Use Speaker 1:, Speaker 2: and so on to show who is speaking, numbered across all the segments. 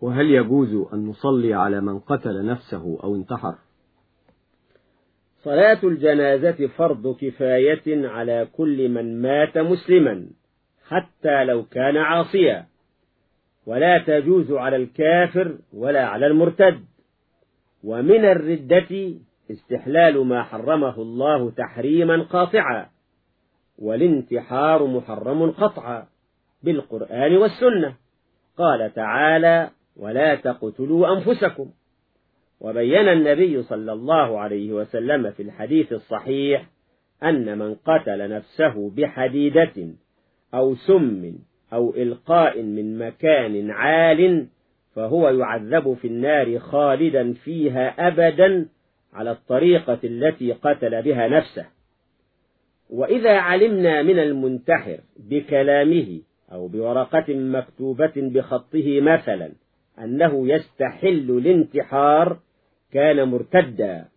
Speaker 1: وهل يجوز أن نصلي على من قتل نفسه أو انتحر؟
Speaker 2: صلاة الجنازة فرض كفاية على كل من مات مسلما حتى لو كان عاصيا. ولا تجوز على الكافر ولا على المرتد. ومن الردة استحلال ما حرمه الله تحريما قاطعا والانتحار محرم قطعا بالقرآن والسنة. قال تعالى ولا تقتلوا أنفسكم. وبين النبي صلى الله عليه وسلم في الحديث الصحيح أن من قتل نفسه بحديدة أو سم أو إلقاء من مكان عال فهو يعذب في النار خالدا فيها أبدا على الطريقة التي قتل بها نفسه. وإذا علمنا من المنتحر بكلامه أو بورقة مكتوبة بخطه مثلا أنه يستحل الانتحار كان مرتدا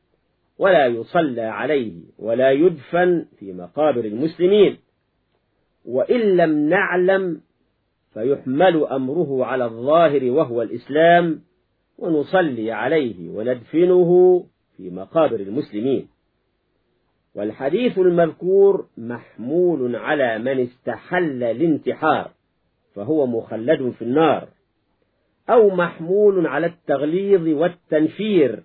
Speaker 2: ولا يصلى عليه ولا يدفن في مقابر المسلمين. وإن لم نعلم فيحمل أمره على الظاهر وهو الإسلام ونصلي عليه وندفنه في مقابر المسلمين. والحديث المذكور محمول على من استحل الانتحار فهو مخلد في النار. أو محمول على التغليظ والتنفير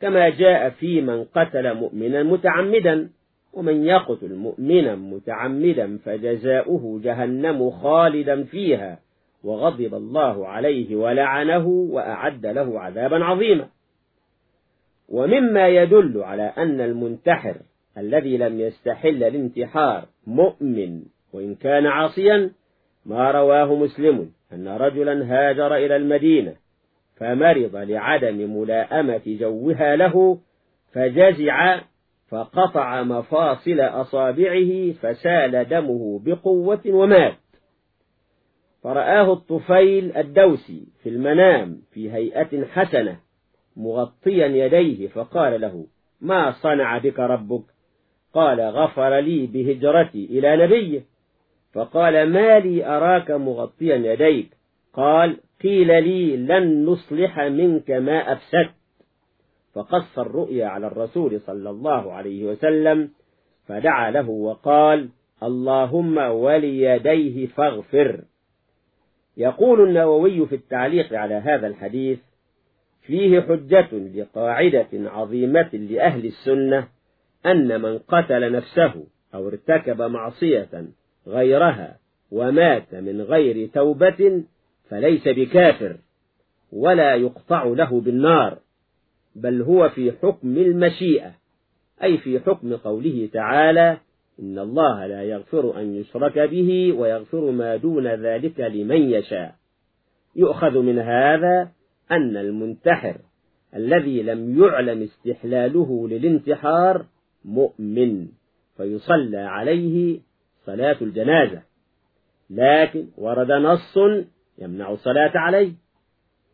Speaker 2: كما جاء في من قتل مؤمنا متعمدا ومن يقتل مؤمنا متعمدا فجزاؤه جهنم خالدا فيها وغضب الله عليه ولعنه وأعد له عذابا عظيما. ومما يدل على أن المنتحر الذي لم يستحل الانتحار مؤمن وإن كان عاصيا ما رواه مسلم. أن رجلا هاجر إلى المدينة فمرض لعدم ملاءمة جوها له فجزع فقطع مفاصل أصابعه فسال دمه بقوة ومات. فرآه الطفيل الدوسي في المنام في هيئة حسنة مغطيا يديه فقال له ما صنع بك ربك؟ قال غفر لي بهجرتي إلى نبيه. فقال ما لي أراك مغطيا يديك؟ قال قيل لي لن نصلح منك ما أفسدت. فقص الرؤيا على الرسول صلى الله عليه وسلم فدعا له وقال اللهم وليديه فاغفر. يقول النووي في التعليق على هذا الحديث فيه حجة لقاعدة عظيمة لأهل السنة أن من قتل نفسه أو ارتكب معصية غيرها ومات من غير توبة فليس بكافر ولا يقطع له بالنار بل هو في حكم المشيئة أي في حكم قوله تعالى إن الله لا يغفر أن يشرك به ويغفر ما دون ذلك لمن يشاء. يؤخذ من هذا أن المنتحر الذي لم يعلم استحلاله للانتحار مؤمن فيصلى عليه صلاة الجنازة. لكن ورد نص يمنع الصلاة عليه.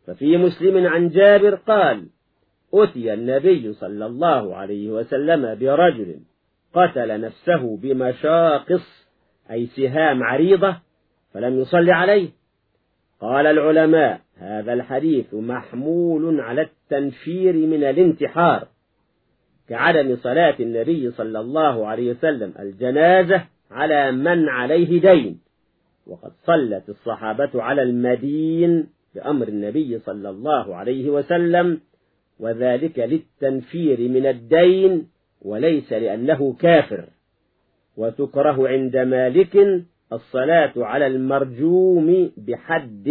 Speaker 2: ففي مسلم عن جابر قال أتي النبي صلى الله عليه وسلم برجل قتل نفسه بمشاقص أي سهام عريضة فلم يصل عليه. قال العلماء هذا الحديث محمول على التنفير من الانتحار. كعدم صلاة النبي صلى الله عليه وسلم الجنازة على من عليه دين. وقد صلت الصحابة على المدين بأمر النبي صلى الله عليه وسلم وذلك للتنفير من الدين وليس لأنه كافر. وتكره عند مالك الصلاة على المرجوم بحد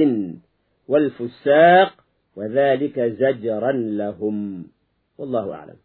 Speaker 2: والفساق وذلك زجرا لهم. والله أعلم.